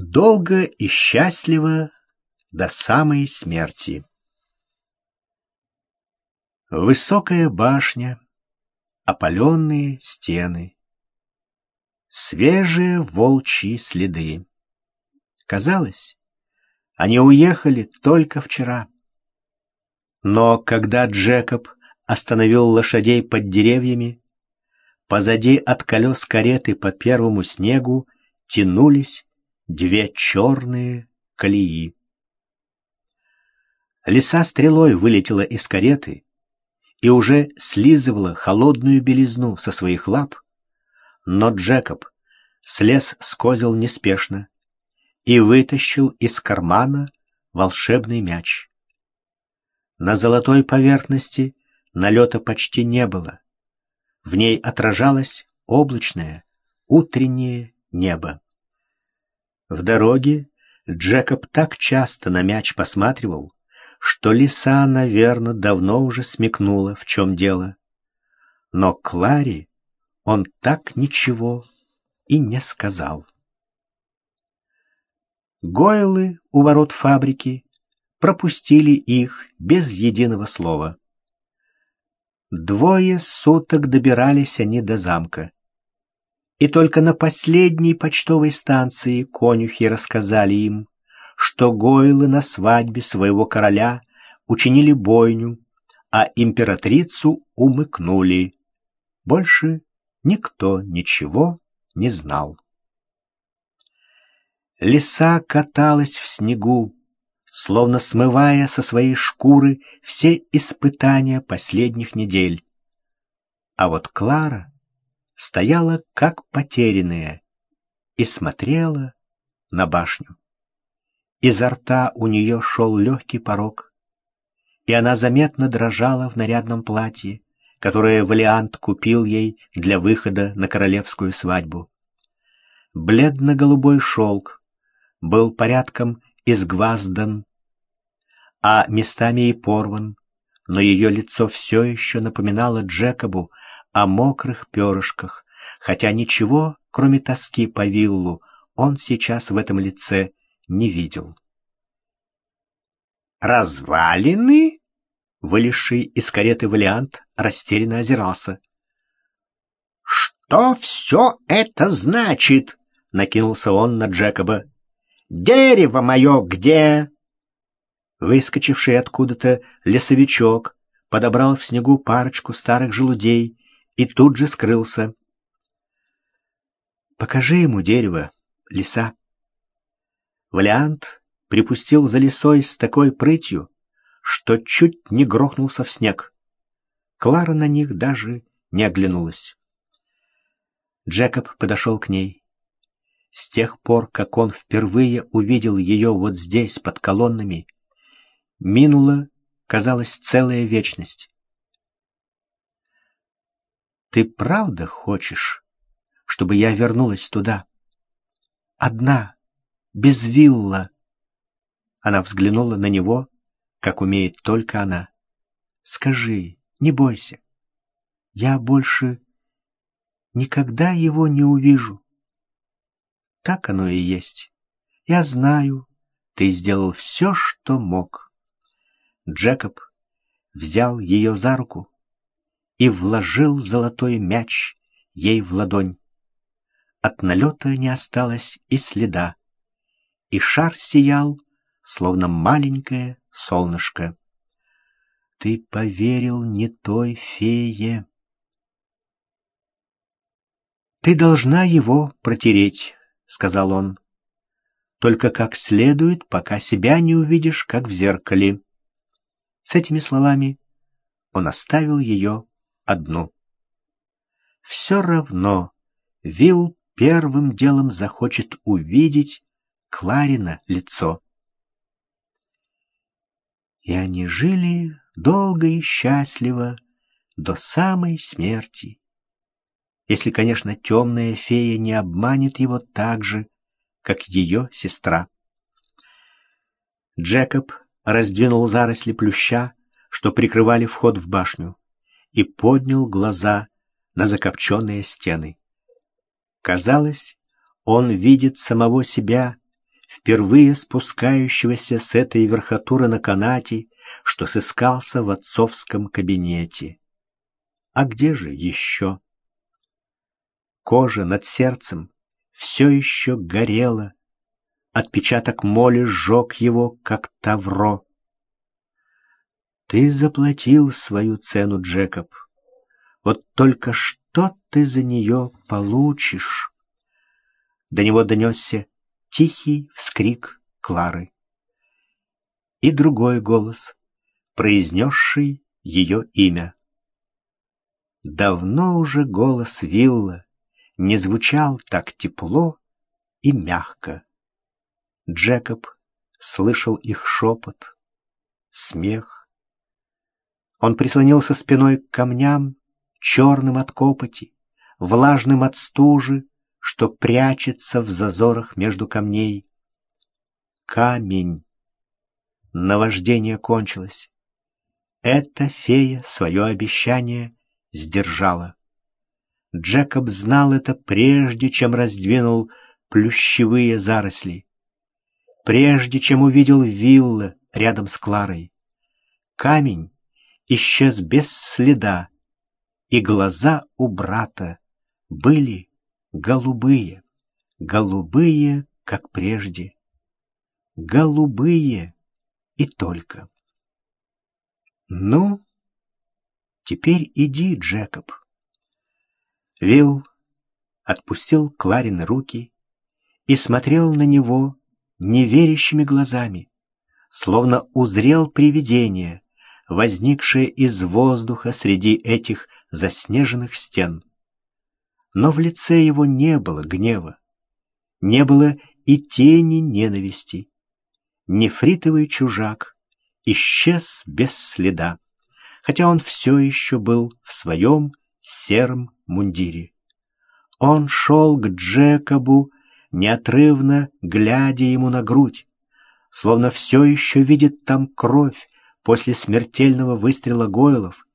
долго и счастливо до самой смерти. Высокая башня, опаленные стены, свежие волчьи следы. Казалось, они уехали только вчера. Но когда Джекоб остановил лошадей под деревьями, позади от колес кареты по первому снегу тянулись две черные колеи. Лиса стрелой вылетела из кареты и уже слизывала холодную белизну со своих лап, но Джекоб слез с козел неспешно и вытащил из кармана волшебный мяч. На золотой поверхности налета почти не было. В ней отражалось облачное утреннее небо. В дороге Джекоб так часто на мяч посматривал, что лиса, наверное, давно уже смекнула, в чем дело. Но Кларе он так ничего и не сказал. Гойлы у ворот фабрики пропустили их без единого слова. Двое суток добирались они до замка. И только на последней почтовой станции конюхи рассказали им, что гойлы на свадьбе своего короля учинили бойню, а императрицу умыкнули. Больше никто ничего не знал. Лиса каталась в снегу, словно смывая со своей шкуры все испытания последних недель. А вот Клара стояла как потерянная и смотрела на башню. Изо рта у нее шел легкий порог, и она заметно дрожала в нарядном платье, которое Валиант купил ей для выхода на королевскую свадьбу. Бледно-голубой шелк был порядком изгваздан, а местами и порван, но ее лицо все еще напоминало Джекобу о мокрых перышках, хотя ничего, кроме тоски по виллу, он сейчас в этом лице не видел. «Развалины?» — вылезший из кареты Валиант растерянно озирался. «Что все это значит?» — накинулся он на Джекоба. «Дерево мое где?» Выскочивший откуда-то лесовичок подобрал в снегу парочку старых желудей и тут же скрылся. «Покажи ему дерево, лиса». Валиант припустил за лесой с такой прытью, что чуть не грохнулся в снег. Клара на них даже не оглянулась. Джекоб подошел к ней. С тех пор, как он впервые увидел ее вот здесь, под колоннами, минула, казалось, целая вечность. Ты правда хочешь, чтобы я вернулась туда? Одна, без вилла. Она взглянула на него, как умеет только она. Скажи, не бойся. Я больше никогда его не увижу. Так оно и есть. Я знаю, ты сделал все, что мог. Джекоб взял ее за руку и вложил золотой мяч ей в ладонь. От налета не осталось и следа, и шар сиял, словно маленькое солнышко. Ты поверил не той фее. «Ты должна его протереть», — сказал он. «Только как следует, пока себя не увидишь, как в зеркале». С этими словами он оставил ее одну. Все равно Вилл первым делом захочет увидеть Кларина лицо. И они жили долго и счастливо до самой смерти. Если, конечно, темная фея не обманет его так же, как ее сестра. Джекоб раздвинул заросли плюща, что прикрывали вход в башню и поднял глаза на закопченные стены. Казалось, он видит самого себя впервые спускающегося с этой верхотуры на канате, что сыскался в отцовском кабинете. А где же еще? Кожа над сердцем все еще горела, отпечаток моли сжег его, как тавро. Ты заплатил свою цену, Джекоб. Вот только что ты за нее получишь? До него донесся тихий вскрик Клары. И другой голос, произнесший ее имя. Давно уже голос Вилла не звучал так тепло и мягко. Джекоб слышал их шепот, смех. Он прислонился спиной к камням, черным от копоти, влажным от стужи, что прячется в зазорах между камней. Камень. Наваждение кончилось. Эта фея свое обещание сдержала. Джекоб знал это прежде, чем раздвинул плющевые заросли, прежде чем увидел вилла рядом с Кларой. Камень исчез без следа, и глаза у брата были голубые, голубые, как прежде, голубые и только. Ну, теперь иди, Джекоб. Вилл отпустил Кларин руки и смотрел на него неверящими глазами, словно узрел привидение, возникшее из воздуха среди этих заснеженных стен. Но в лице его не было гнева, не было и тени ненависти. Нефритовый чужак исчез без следа, хотя он все еще был в своем сером мундире. Он шел к Джекобу, неотрывно глядя ему на грудь, словно все еще видит там кровь после смертельного выстрела Гойлов,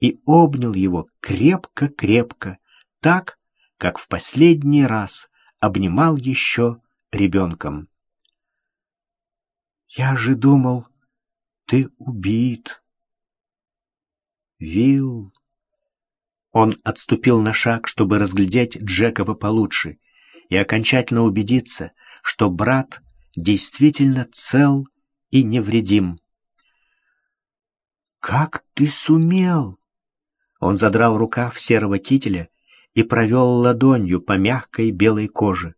и обнял его крепко-крепко, так, как в последний раз обнимал еще ребенком. «Я же думал, ты убит». «Вилл...» Он отступил на шаг, чтобы разглядеть Джекова получше и окончательно убедиться, что брат действительно цел и невредим. «Как ты сумел?» Он задрал рукав серого кителя и провел ладонью по мягкой белой коже.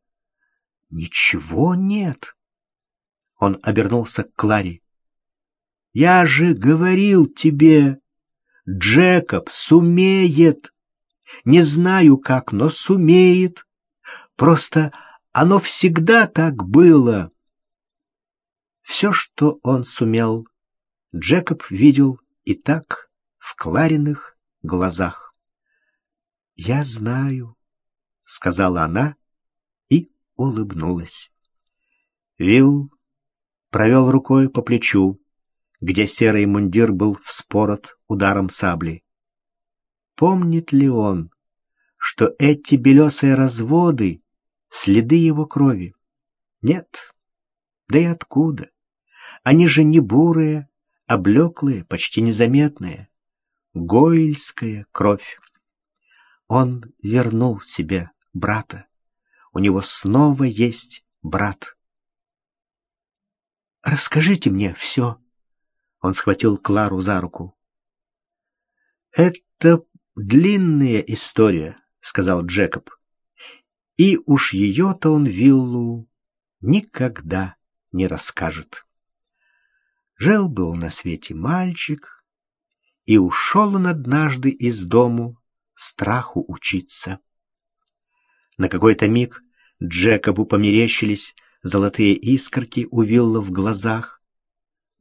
«Ничего нет!» Он обернулся к Кларе. «Я же говорил тебе, Джекоб сумеет. Не знаю как, но сумеет. Просто оно всегда так было». Все, что он сумел, Джекоб видел и так в Клариных глазах. «Я знаю», — сказала она и улыбнулась. Вилл провел рукой по плечу, где серый мундир был вспорот ударом сабли. Помнит ли он, что эти белесые разводы — следы его крови? Нет. Да и откуда? Они же не бурые, а блеклые, почти незаметные. Гойльская кровь. Он вернул себе брата. У него снова есть брат. «Расскажите мне все». Он схватил Клару за руку. «Это длинная история», — сказал Джекоб. «И уж ее-то он Виллу никогда не расскажет». Жил-был на свете мальчик, и ушел он однажды из дому страху учиться. На какой-то миг Джекобу померещились золотые искорки у Вилла в глазах,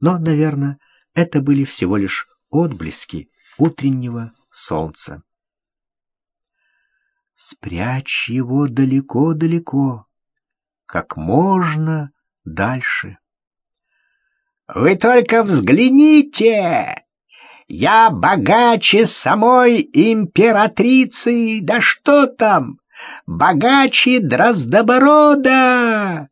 но, наверное, это были всего лишь отблески утреннего солнца. Спрячь его далеко-далеко, как можно дальше. «Вы только взгляните!» Я богаче самой императрицы, да что там, богаче Дроздоборода!»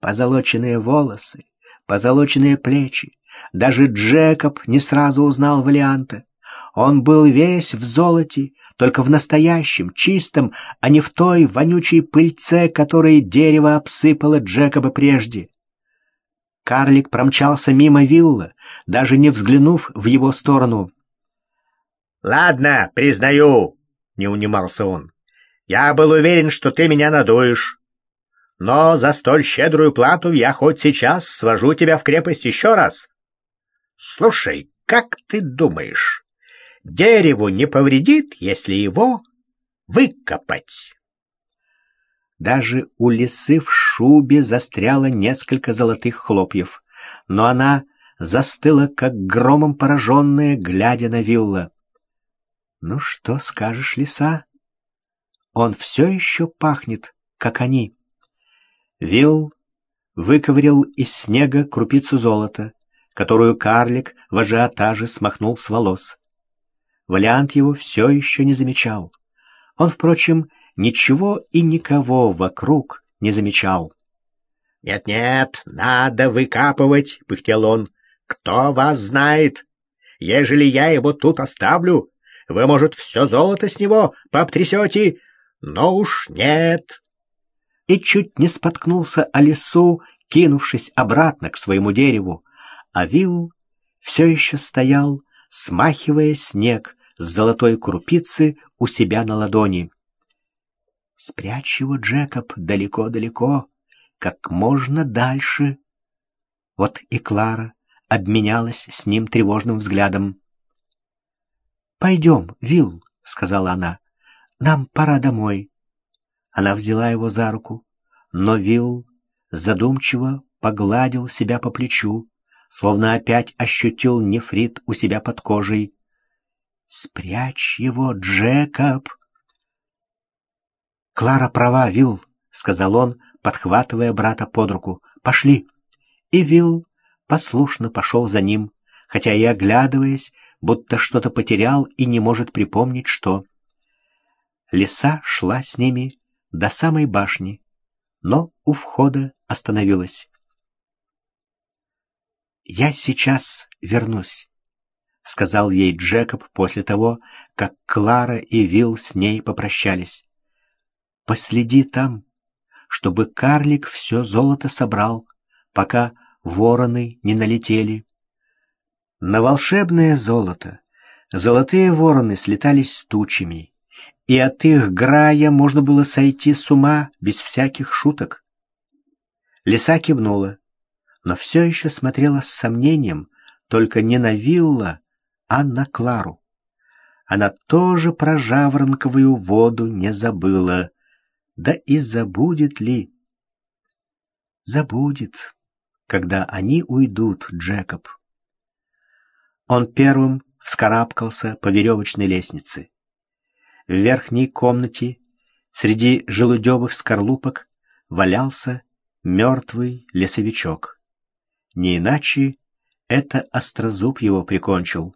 Позолоченные волосы, позолоченные плечи. Даже Джекоб не сразу узнал Валианта. Он был весь в золоте, только в настоящем, чистом, а не в той вонючей пыльце, которой дерево обсыпало Джекоба прежде. Карлик промчался мимо вилла, даже не взглянув в его сторону. «Ладно, признаю», — не унимался он. «Я был уверен, что ты меня надуешь. Но за столь щедрую плату я хоть сейчас свожу тебя в крепость еще раз. Слушай, как ты думаешь, дереву не повредит, если его выкопать?» Даже у лисы в шубе застряло несколько золотых хлопьев, но она застыла, как громом пораженная, глядя на вилла. «Ну что скажешь, лиса? Он все еще пахнет, как они». Вилл выковырял из снега крупицу золота, которую карлик в ажиотаже смахнул с волос. Валиант его все еще не замечал. Он, впрочем, ничего и никого вокруг не замечал. «Нет-нет, надо выкапывать», — пыхтел он. «Кто вас знает? Ежели я его тут оставлю, вы, может, все золото с него пообтрясете, но уж нет». И чуть не споткнулся о лесу, кинувшись обратно к своему дереву, а Вилл все еще стоял, смахивая снег с золотой крупицы у себя на ладони. Спрячь его, Джекоб, далеко-далеко, как можно дальше. Вот и Клара обменялась с ним тревожным взглядом. «Пойдем, Вилл», — сказала она, — «нам пора домой». Она взяла его за руку, но Вилл задумчиво погладил себя по плечу, словно опять ощутил нефрит у себя под кожей. «Спрячь его, Джекоб!» «Клара права, Вилл», — сказал он, подхватывая брата под руку. «Пошли». И Вилл послушно пошел за ним, хотя и оглядываясь, будто что-то потерял и не может припомнить, что. Лиса шла с ними до самой башни, но у входа остановилась. «Я сейчас вернусь», — сказал ей Джекоб после того, как Клара и Вилл с ней попрощались. Последи там, чтобы карлик все золото собрал, пока вороны не налетели. На волшебное золото золотые вороны слетались с тучами, и от их грая можно было сойти с ума без всяких шуток. Лиса кивнула, но все еще смотрела с сомнением, только не на Вилла, а на Клару. Она тоже про жаворонковую воду не забыла. Да и забудет ли? Забудет, когда они уйдут, Джекоб. Он первым вскарабкался по веревочной лестнице. В верхней комнате среди желудевых скорлупок валялся мертвый лесовичок. Не иначе это острозуб его прикончил.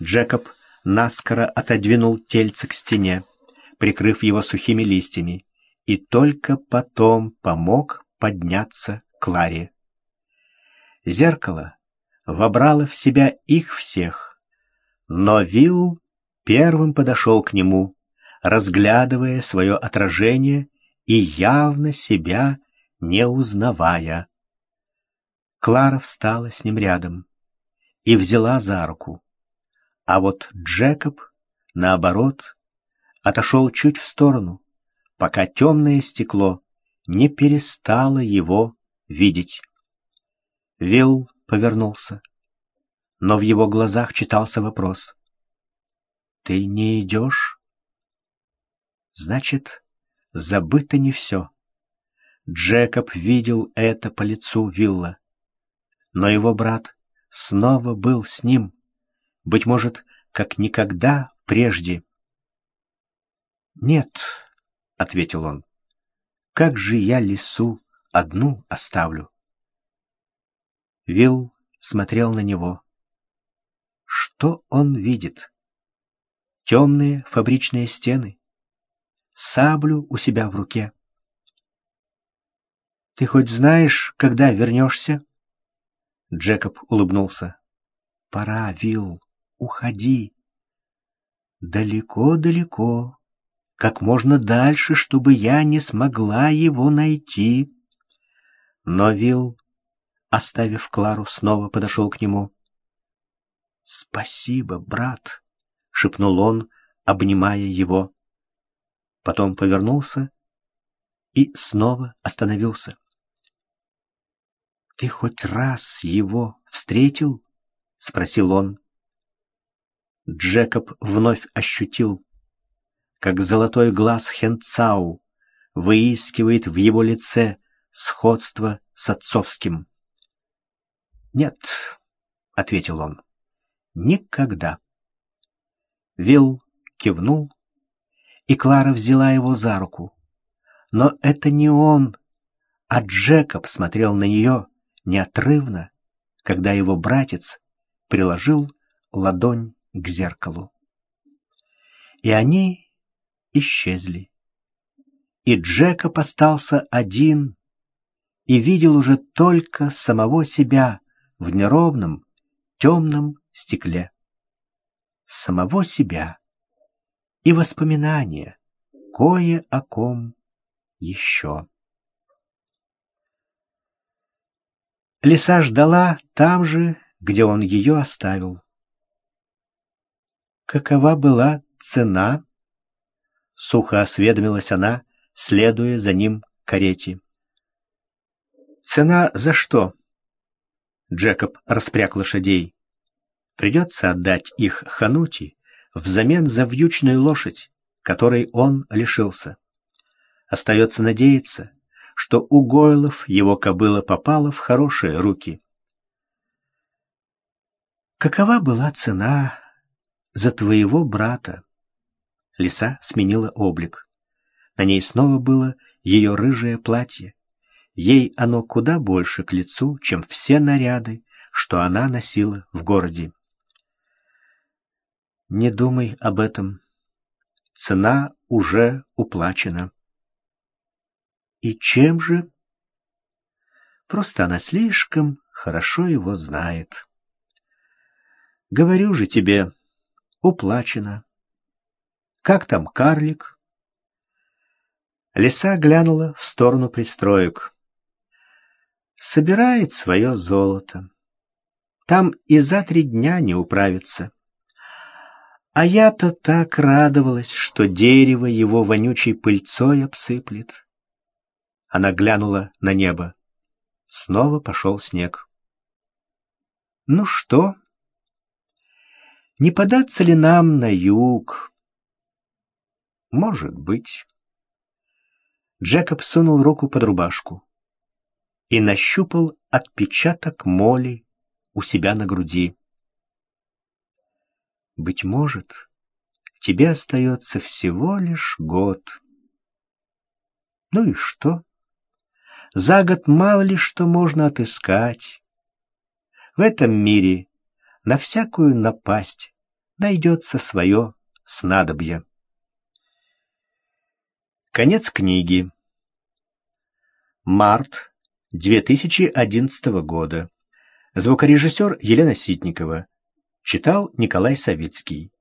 Джекоб наскоро отодвинул тельце к стене, прикрыв его сухими листьями и только потом помог подняться Кларе. Зеркало вобрало в себя их всех, но Вилл первым подошел к нему, разглядывая свое отражение и явно себя не узнавая. Клара встала с ним рядом и взяла за руку, а вот Джекоб, наоборот, отошел чуть в сторону, пока темное стекло не перестало его видеть. Вилл повернулся, но в его глазах читался вопрос. «Ты не идешь?» «Значит, забыто не все». Джекоб видел это по лицу Вилла. Но его брат снова был с ним, быть может, как никогда прежде. «Нет», — ответил он. «Как же я лису одну оставлю?» Вилл смотрел на него. Что он видит? Темные фабричные стены, саблю у себя в руке. «Ты хоть знаешь, когда вернешься?» Джекоб улыбнулся. «Пора, Вилл, уходи. Далеко-далеко, как можно дальше, чтобы я не смогла его найти». Но Вилл, оставив Клару, снова подошел к нему. «Спасибо, брат», — шепнул он, обнимая его. Потом повернулся и снова остановился. «Ты хоть раз его встретил?» — спросил он. Джекоб вновь ощутил, как золотой глаз Хенцау выискивает в его лице сходство с отцовским. «Нет», — ответил он, — «никогда». Вилл кивнул, и Клара взяла его за руку. Но это не он, а Джекоб смотрел на нее неотрывно, когда его братец приложил ладонь к зеркалу. И они исчезли. И Джекоб остался один и видел уже только самого себя в неровном, темном стекле. Самого себя и воспоминания, кое о ком еще. Лиса ждала там же, где он ее оставил. Какова была цена? Сухо осведомилась она, следуя за ним карете. Цена за что? Джекоб распряг лошадей. Придется отдать их Ханути взамен за вьючную лошадь, которой он лишился. Остается надеяться, что у Гойлов его кобыла попала в хорошие руки. «Какова была цена за твоего брата?» Лиса сменила облик. На ней снова было ее рыжее платье. Ей оно куда больше к лицу, чем все наряды, что она носила в городе. «Не думай об этом. Цена уже уплачена». И чем же? Просто она слишком хорошо его знает. Говорю же тебе, уплачено. Как там карлик? Лиса глянула в сторону пристроек. Собирает свое золото. Там и за три дня не управится. А я-то так радовалась, что дерево его вонючей пыльцой обсыплет. Она глянула на небо. Снова пошел снег. «Ну что? Не податься ли нам на юг?» «Может быть». Джекоб сунул руку под рубашку и нащупал отпечаток моли у себя на груди. «Быть может, тебе остается всего лишь год». «Ну и что?» За год мало ли что можно отыскать. В этом мире на всякую напасть найдется свое снадобье. Конец книги. Март 2011 года. Звукорежиссер Елена Ситникова. Читал Николай Савицкий.